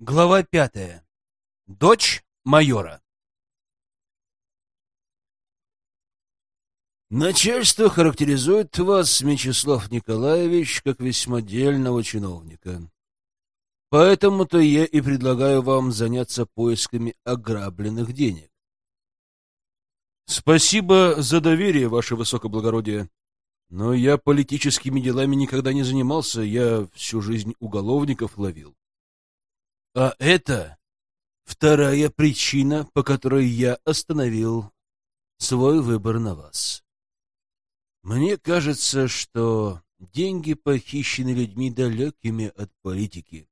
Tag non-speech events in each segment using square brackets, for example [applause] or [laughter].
Глава пятая. Дочь майора. Начальство характеризует вас, Мячеслав Николаевич, как весьма дельного чиновника. Поэтому-то я и предлагаю вам заняться поисками ограбленных денег. Спасибо за доверие, ваше высокоблагородие. Но я политическими делами никогда не занимался, я всю жизнь уголовников ловил. А это вторая причина, по которой я остановил свой выбор на вас. Мне кажется, что деньги похищены людьми далекими от политики.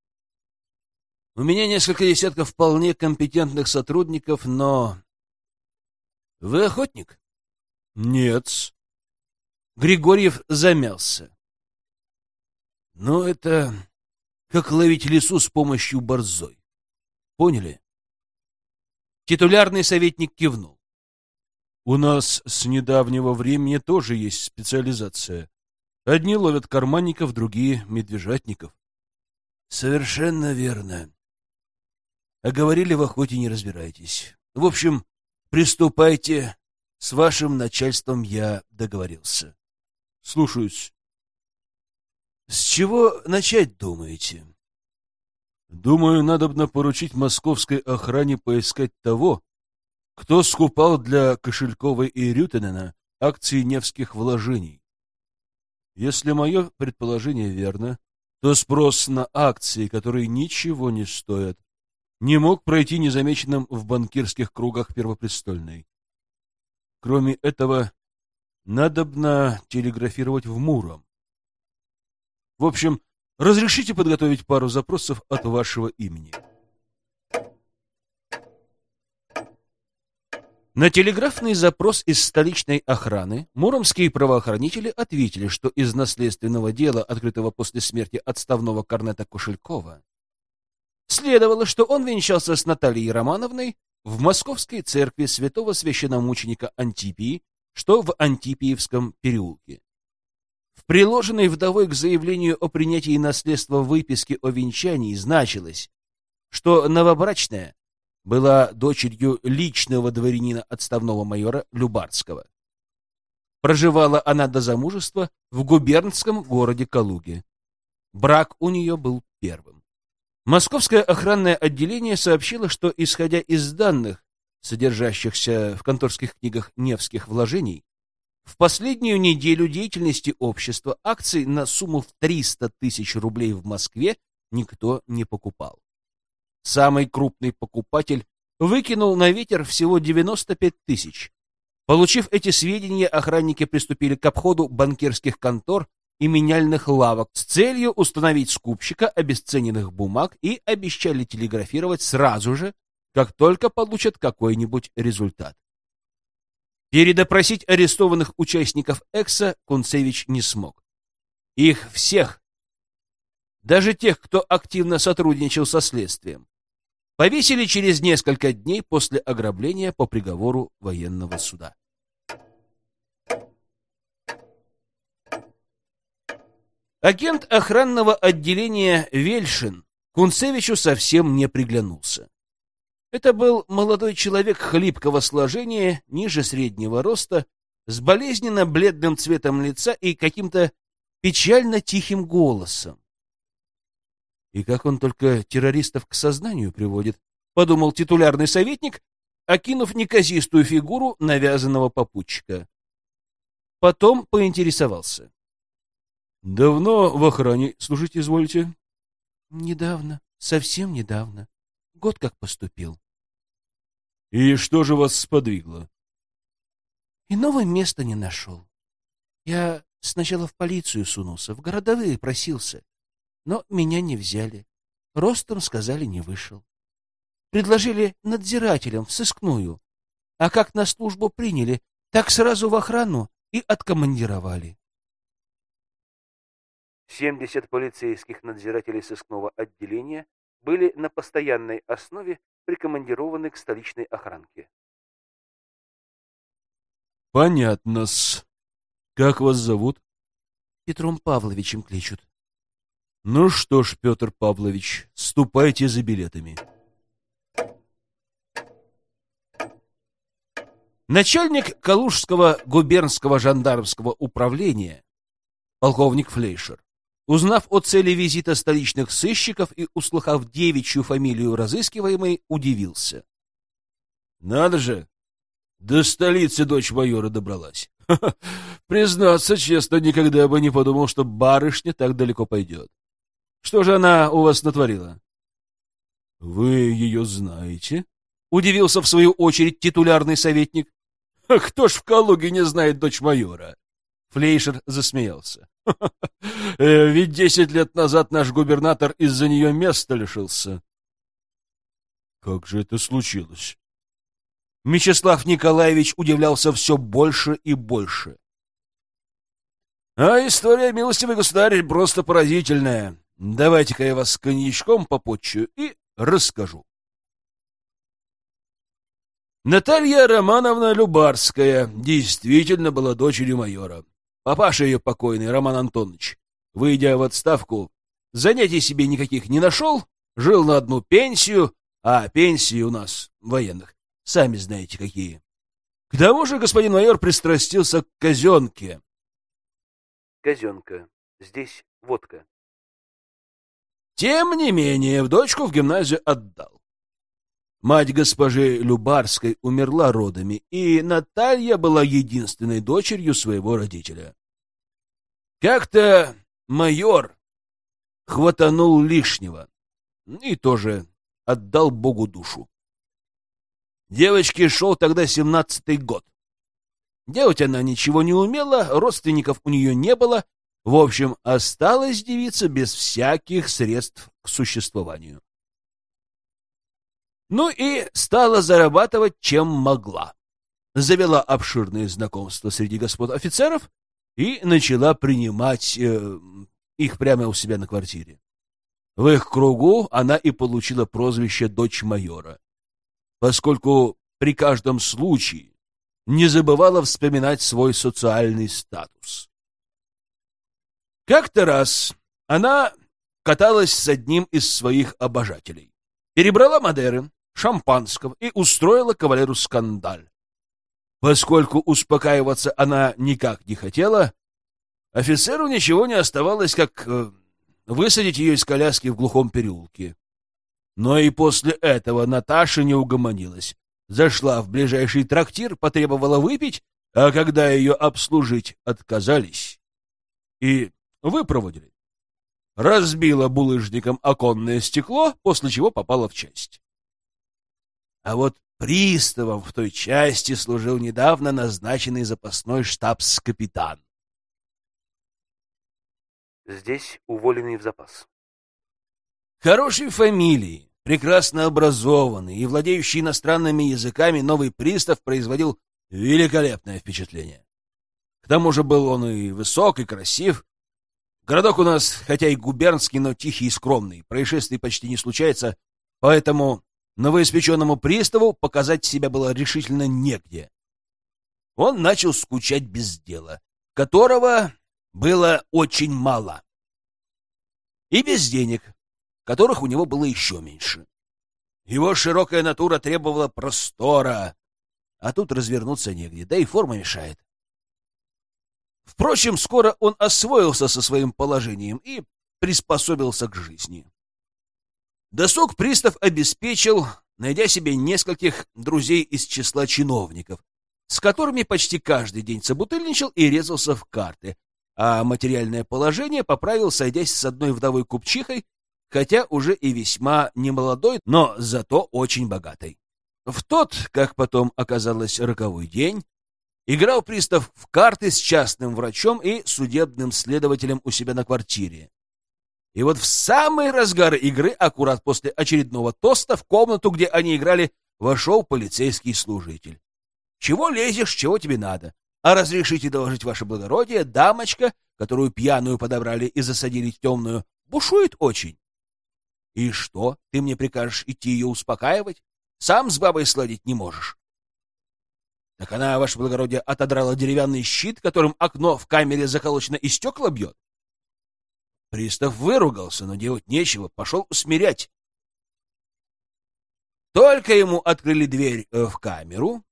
У меня несколько десятков вполне компетентных сотрудников, но... Вы охотник? Нет. Григорьев замялся. Ну, это как ловить лису с помощью борзой. Поняли? Титулярный советник кивнул. У нас с недавнего времени тоже есть специализация. Одни ловят карманников, другие — медвежатников. Совершенно верно. А говорили, в охоте не разбираетесь. В общем, приступайте. С вашим начальством я договорился. Слушаюсь. С чего начать, думаете? Думаю, надобно поручить московской охране поискать того, кто скупал для Кошелькова и Рютенена акции Невских вложений. Если мое предположение верно, то спрос на акции, которые ничего не стоят, не мог пройти незамеченным в банкирских кругах Первопрестольной. Кроме этого, надобно телеграфировать в Муром. В общем, разрешите подготовить пару запросов от вашего имени. На телеграфный запрос из столичной охраны муромские правоохранители ответили, что из наследственного дела, открытого после смерти отставного корнета Кушелькова, следовало, что он венчался с Натальей Романовной в Московской церкви святого священномученика Антипии, что в Антипиевском переулке. В приложенной вдовой к заявлению о принятии наследства выписке о венчании значилось, что новобрачная была дочерью личного дворянина отставного майора Любарского. Проживала она до замужества в губернском городе Калуге. Брак у нее был первым. Московское охранное отделение сообщило, что, исходя из данных, содержащихся в конторских книгах Невских вложений, в последнюю неделю деятельности общества акций на сумму в 300 тысяч рублей в Москве никто не покупал. Самый крупный покупатель выкинул на ветер всего 95 тысяч. Получив эти сведения, охранники приступили к обходу банкирских контор и меняльных лавок с целью установить скупщика обесцененных бумаг и обещали телеграфировать сразу же, как только получат какой-нибудь результат. Передопросить арестованных участников Экса Кунцевич не смог. Их всех, даже тех, кто активно сотрудничал со следствием, повесили через несколько дней после ограбления по приговору военного суда. Агент охранного отделения Вельшин Кунцевичу совсем не приглянулся. Это был молодой человек хлипкого сложения, ниже среднего роста, с болезненно бледным цветом лица и каким-то печально тихим голосом. И как он только террористов к сознанию приводит, подумал титулярный советник, окинув неказистую фигуру навязанного попутчика. Потом поинтересовался. — Давно в охране служить изволите? — Недавно, совсем недавно. Год как поступил. — И что же вас сподвигло? — Иного места не нашел. Я сначала в полицию сунулся, в городовые просился но меня не взяли. Ростом, сказали, не вышел. Предложили надзирателям в сыскную, а как на службу приняли, так сразу в охрану и откомандировали. 70 полицейских надзирателей сыскного отделения были на постоянной основе прикомандированы к столичной охранке. Понятно-с. Как вас зовут? Петром Павловичем кличут. Ну что ж, Петр Павлович, ступайте за билетами. Начальник Калужского губернского жандармского управления, полковник Флейшер, узнав о цели визита столичных сыщиков и услыхав девичью фамилию разыскиваемой, удивился. Надо же, до столицы дочь майора добралась. [laughs] Признаться честно, никогда бы не подумал, что барышня так далеко пойдет. Что же она у вас натворила? — Вы ее знаете? — удивился в свою очередь титулярный советник. — Кто ж в Калуге не знает дочь майора? Флейшер засмеялся. Э, ведь десять лет назад наш губернатор из-за нее места лишился. — Как же это случилось? Мечислав Николаевич удивлялся все больше и больше. А история, милостивый государь, просто поразительная. Давайте-ка я вас коньячком попотчу и расскажу. Наталья Романовна Любарская действительно была дочерью майора. Папаша ее покойный, Роман Антонович, выйдя в отставку, занятий себе никаких не нашел, жил на одну пенсию, а пенсии у нас, военных, сами знаете какие. К тому же господин майор пристрастился к казенке. Казенка. Здесь водка. Тем не менее, в дочку в гимназию отдал. Мать госпожи Любарской умерла родами, и Наталья была единственной дочерью своего родителя. Как-то майор хватанул лишнего и тоже отдал Богу душу. Девочке шел тогда семнадцатый год. Делать она ничего не умела, родственников у нее не было, в общем, осталась девица без всяких средств к существованию. Ну и стала зарабатывать, чем могла. Завела обширные знакомства среди господ офицеров и начала принимать э, их прямо у себя на квартире. В их кругу она и получила прозвище «дочь майора», поскольку при каждом случае не забывала вспоминать свой социальный статус. Как-то раз она каталась с одним из своих обожателей, перебрала Мадеры, шампанского и устроила кавалеру скандаль. Поскольку успокаиваться она никак не хотела, офицеру ничего не оставалось, как э, высадить ее из коляски в глухом переулке. Но и после этого Наташа не угомонилась. Зашла в ближайший трактир, потребовала выпить, а когда ее обслужить отказались и выпроводили. Разбила булыжником оконное стекло, после чего попала в часть. А вот приставом в той части служил недавно назначенный запасной штабс-капитан. Здесь уволенный в запас. Хорошей фамилии, прекрасно образованный и владеющий иностранными языками новый пристав производил великолепное впечатление. К тому же был он и высок, и красив. Городок у нас, хотя и губернский, но тихий и скромный. Происшествий почти не случается, поэтому Новоиспеченному приставу показать себя было решительно негде. Он начал скучать без дела, которого было очень мало. И без денег, которых у него было еще меньше. Его широкая натура требовала простора, а тут развернуться негде, да и форма мешает. Впрочем, скоро он освоился со своим положением и приспособился к жизни. Досуг пристав обеспечил, найдя себе нескольких друзей из числа чиновников, с которыми почти каждый день собутыльничал и резался в карты, а материальное положение поправил, сойдясь с одной вдовой купчихой, хотя уже и весьма немолодой, но зато очень богатой. В тот, как потом оказалось, роковой день, играл пристав в карты с частным врачом и судебным следователем у себя на квартире. И вот в самый разгар игры, аккурат после очередного тоста, в комнату, где они играли, вошел полицейский служитель. «Чего лезешь, чего тебе надо? А разрешите доложить ваше благородие, дамочка, которую пьяную подобрали и засадили в темную, бушует очень». «И что, ты мне прикажешь идти ее успокаивать? Сам с бабой сладить не можешь». Так она, ваше благородие, отодрала деревянный щит, которым окно в камере заколочено и стекла бьет. Пристав выругался, но делать нечего, пошел усмирять. Только ему открыли дверь э, в камеру,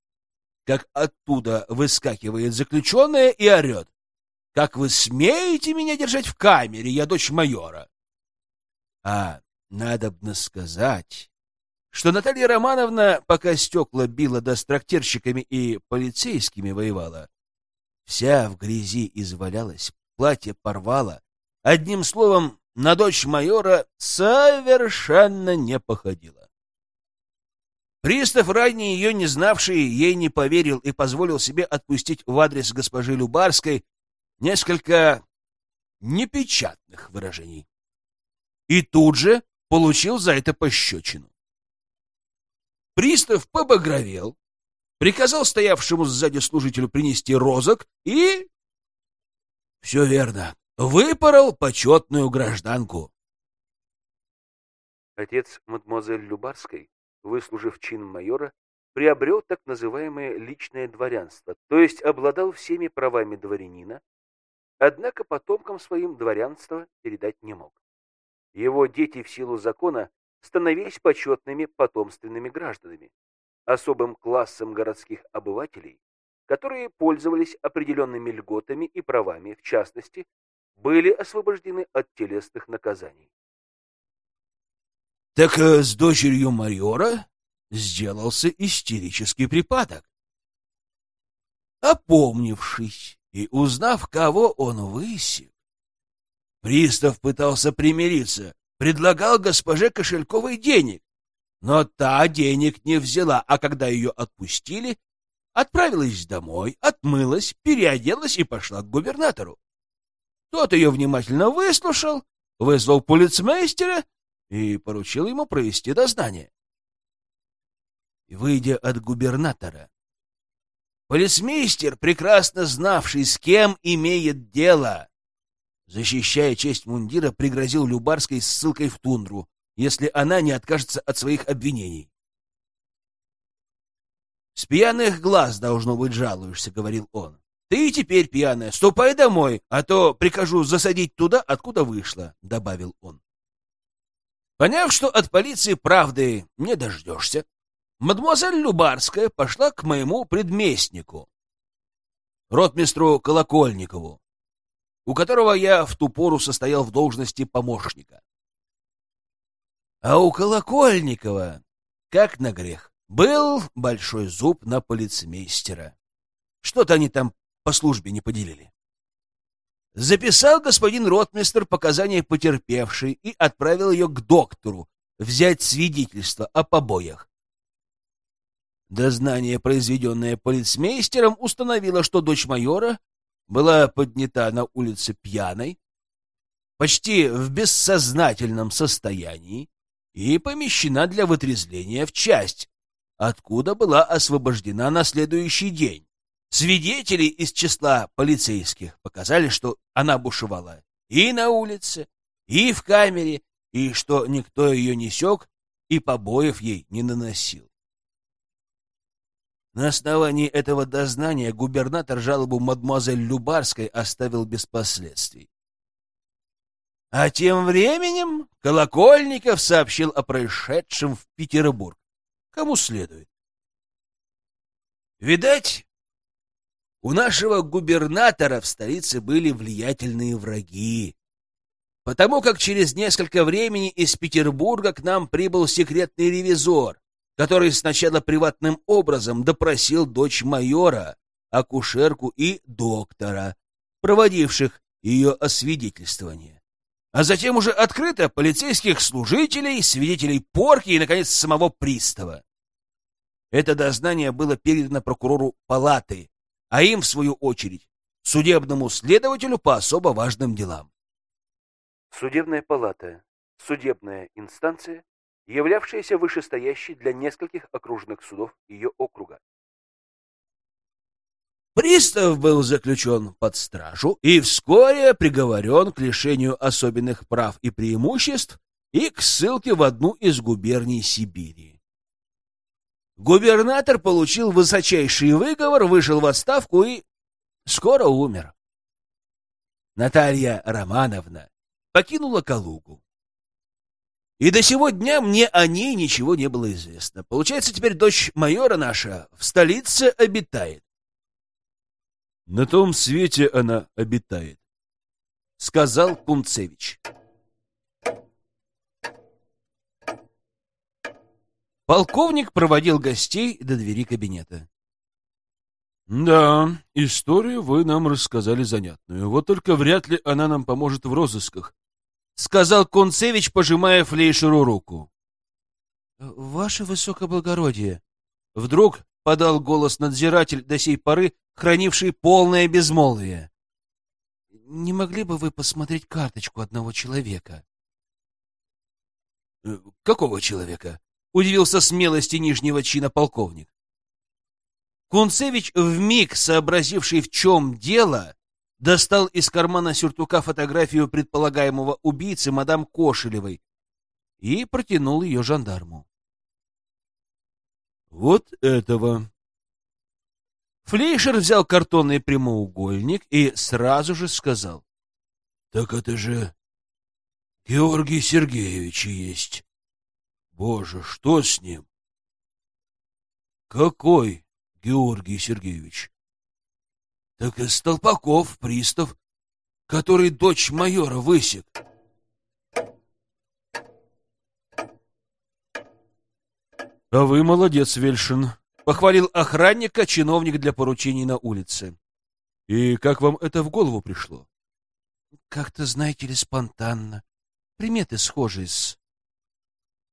как оттуда выскакивает заключенная и орет. «Как вы смеете меня держать в камере? Я дочь майора!» А надобно сказать, что Наталья Романовна, пока стекла била да с трактирщиками и полицейскими воевала, вся в грязи извалялась, платье порвала. Одним словом, на дочь майора совершенно не походила. Пристав, ранее ее не знавший, ей не поверил и позволил себе отпустить в адрес госпожи Любарской несколько непечатных выражений. И тут же получил за это пощечину. Пристав побагровел, приказал стоявшему сзади служителю принести розок и... Все верно, выпорол почетную гражданку. Отец мадемуазель Любарской выслужив чин майора, приобрел так называемое личное дворянство, то есть обладал всеми правами дворянина, однако потомкам своим дворянство передать не мог. Его дети в силу закона становились почетными потомственными гражданами, особым классом городских обывателей, которые пользовались определенными льготами и правами, в частности, были освобождены от телесных наказаний. Так э, с дочерью майора сделался истерический припадок. Опомнившись и узнав, кого он высек, пристав пытался примириться, предлагал госпоже Кошельковой денег, но та денег не взяла, а когда ее отпустили, отправилась домой, отмылась, переоделась и пошла к губернатору. Тот ее внимательно выслушал, вызвал полицмейстера и поручил ему провести дознание. Выйдя от губернатора, полицмейстер, прекрасно знавший, с кем имеет дело, защищая честь мундира, пригрозил Любарской ссылкой в тундру, если она не откажется от своих обвинений. «С пьяных глаз, должно быть, жалуешься», — говорил он. «Ты и теперь пьяная. Ступай домой, а то прикажу засадить туда, откуда вышла», — добавил он. Поняв, что от полиции правды не дождешься, мадемуазель Любарская пошла к моему предместнику, ротмистру Колокольникову, у которого я в ту пору состоял в должности помощника. А у Колокольникова, как на грех, был большой зуб на полицмейстера. Что-то они там по службе не поделили. Записал господин ротмистр показания потерпевшей и отправил ее к доктору взять свидетельство о побоях. Дознание, произведенное полицмейстером, установило, что дочь майора была поднята на улице пьяной, почти в бессознательном состоянии и помещена для вытрезвления в часть, откуда была освобождена на следующий день. Свидетели из числа полицейских показали, что она бушевала и на улице, и в камере, и что никто ее не сёк и побоев ей не наносил. На основании этого дознания губернатор жалобу мадемуазель Любарской оставил без последствий. А тем временем Колокольников сообщил о происшедшем в Петербург. Кому следует. Видать, у нашего губернатора в столице были влиятельные враги, потому как через несколько времени из Петербурга к нам прибыл секретный ревизор, который сначала приватным образом допросил дочь майора, акушерку и доктора, проводивших ее освидетельствование. А затем уже открыто полицейских служителей, свидетелей порки и, наконец, самого пристава. Это дознание было передано прокурору палаты, а им, в свою очередь, судебному следователю по особо важным делам. Судебная палата – судебная инстанция, являвшаяся вышестоящей для нескольких окружных судов ее округа. Пристав был заключен под стражу и вскоре приговорен к лишению особенных прав и преимуществ и к ссылке в одну из губерний Сибири. Губернатор получил высочайший выговор, вышел в отставку и скоро умер. Наталья Романовна покинула Калугу. И до сего дня мне о ней ничего не было известно. Получается, теперь дочь майора наша в столице обитает. На том свете она обитает, — сказал Кунцевич. Полковник проводил гостей до двери кабинета. «Да, историю вы нам рассказали занятную. Вот только вряд ли она нам поможет в розысках», — сказал Концевич, пожимая Флейшеру руку. «Ваше высокоблагородие!» Вдруг подал голос надзиратель до сей поры, хранивший полное безмолвие. «Не могли бы вы посмотреть карточку одного человека?» «Э, «Какого человека?» — удивился смелости нижнего чина полковник. Кунцевич, вмиг сообразивший, в чем дело, достал из кармана сюртука фотографию предполагаемого убийцы мадам Кошелевой и протянул ее жандарму. «Вот этого!» Флейшер взял картонный прямоугольник и сразу же сказал. «Так это же Георгий Сергеевич есть. Боже, что с ним?» «Какой Георгий Сергеевич. Так и Столпаков, пристав, который дочь майора высек. А вы молодец, Вельшин, похвалил охранника чиновник для поручений на улице. И как вам это в голову пришло? Как-то, знаете ли, спонтанно. Приметы схожие с...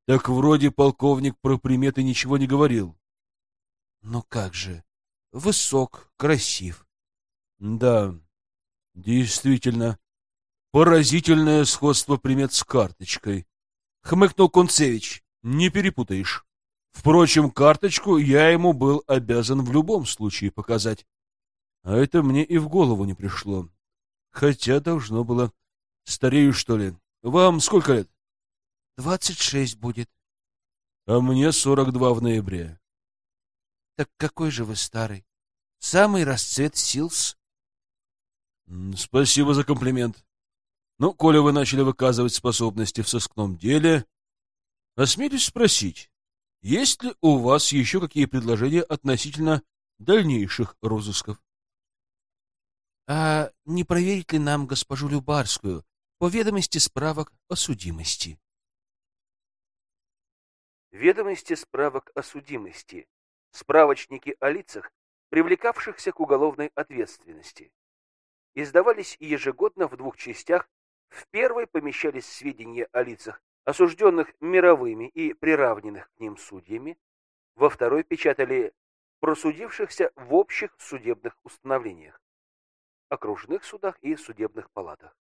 Так вроде полковник про приметы ничего не говорил. Ну как же, высок, красив. Да, действительно, поразительное сходство примет с карточкой. Хмыкнул Кунцевич. Не перепутаешь. Впрочем, карточку я ему был обязан в любом случае показать. А это мне и в голову не пришло. Хотя должно было. Старею, что ли? Вам сколько лет? Двадцать шесть будет. А мне сорок два в ноябре. Так какой же вы старый? Самый расцвет силс. Спасибо за комплимент. Ну, коли вы начали выказывать способности в сыскном деле, осмелюсь спросить, есть ли у вас еще какие предложения относительно дальнейших розысков? А не проверить ли нам госпожу Любарскую по ведомости справок о судимости? Ведомости справок о судимости справочники о лицах, привлекавшихся к уголовной ответственности. Издавались ежегодно в двух частях. В первой помещались сведения о лицах, осужденных мировыми и приравненных к ним судьями. Во второй печатали просудившихся в общих судебных установлениях, окружных судах и судебных палатах.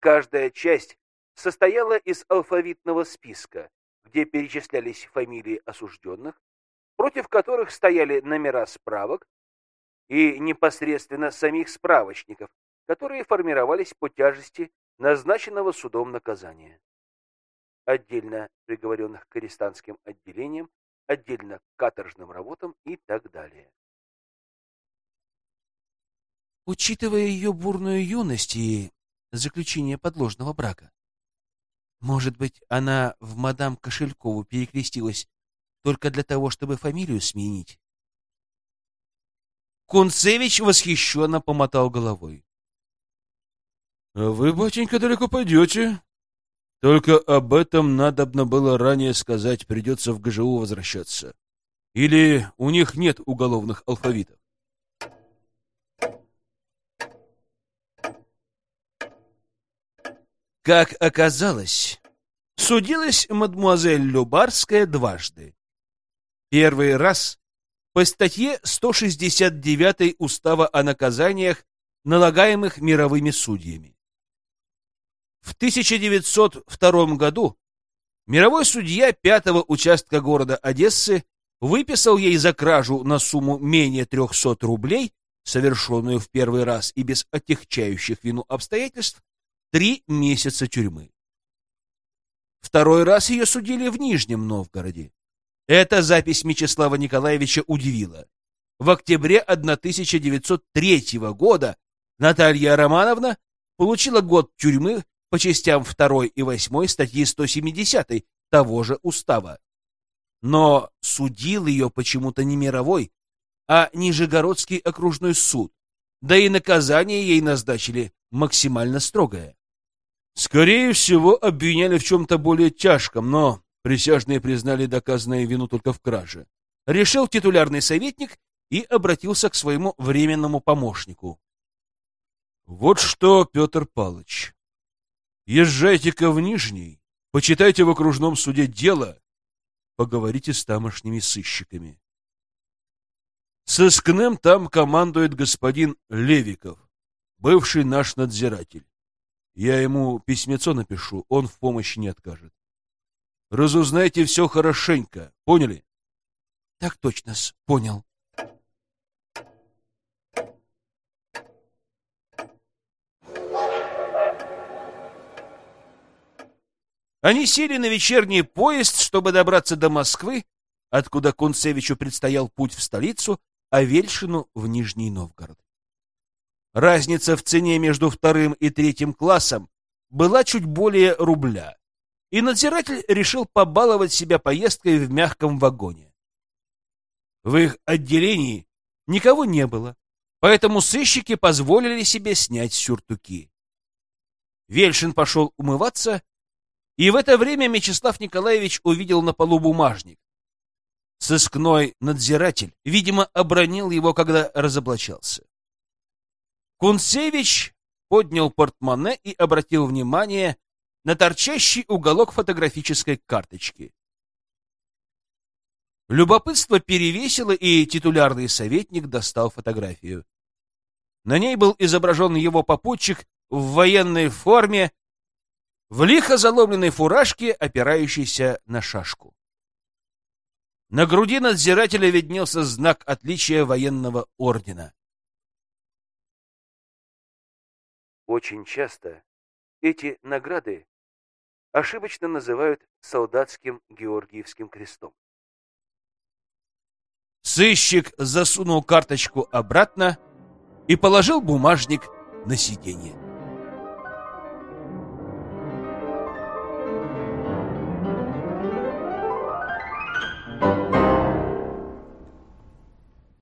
Каждая часть состояла из алфавитного списка, где перечислялись фамилии осужденных, против которых стояли номера справок и непосредственно самих справочников, которые формировались по тяжести назначенного судом наказания. Отдельно приговоренных к арестантским отделениям, отдельно к каторжным работам и так далее. Учитывая ее бурную юность и заключение подложного брака, может быть, она в мадам Кошелькову перекрестилась только для того, чтобы фамилию сменить. Кунцевич восхищенно помотал головой. — Вы, батенька, далеко пойдете. Только об этом надобно было ранее сказать, придется в ГЖУ возвращаться. Или у них нет уголовных алфавитов? Как оказалось, судилась мадмуазель Любарская дважды. Первый раз по статье 169 Устава о наказаниях, налагаемых мировыми судьями. В 1902 году мировой судья пятого участка города Одессы выписал ей за кражу на сумму менее 300 рублей, совершенную в первый раз и без отягчающих вину обстоятельств, три месяца тюрьмы. Второй раз ее судили в Нижнем Новгороде. Эта запись Мечислава Николаевича удивила. В октябре 1903 года Наталья Романовна получила год тюрьмы по частям 2 и 8 статьи 170 того же устава. Но судил ее почему-то не мировой, а Нижегородский окружной суд, да и наказание ей назначили максимально строгое. Скорее всего, обвиняли в чем-то более тяжком, но присяжные признали доказанную вину только в краже. Решил титулярный советник и обратился к своему временному помощнику. Вот что, Петр Палыч, езжайте-ка в Нижний, почитайте в окружном суде дело, поговорите с тамошними сыщиками. Сыскным там командует господин Левиков, бывший наш надзиратель. Я ему письмецо напишу, он в помощи не откажет. Разузнайте все хорошенько, поняли? — Так точно, понял. Они сели на вечерний поезд, чтобы добраться до Москвы, откуда Кунцевичу предстоял путь в столицу, а Вельшину — в Нижний Новгород. Разница в цене между вторым и третьим классом была чуть более рубля, и надзиратель решил побаловать себя поездкой в мягком вагоне. В их отделении никого не было, поэтому сыщики позволили себе снять сюртуки. Вельшин пошел умываться, и в это время Мячеслав Николаевич увидел на полу бумажник. Сыскной надзиратель, видимо, обронил его, когда разоблачался. Кунцевич поднял портмоне и обратил внимание на торчащий уголок фотографической карточки. Любопытство перевесило, и титулярный советник достал фотографию. На ней был изображен его попутчик в военной форме в лихо заломленной фуражке, опирающейся на шашку. На груди надзирателя виднелся знак отличия военного ордена. Очень часто эти награды ошибочно называют солдатским Георгиевским крестом. Сыщик засунул карточку обратно и положил бумажник на сиденье.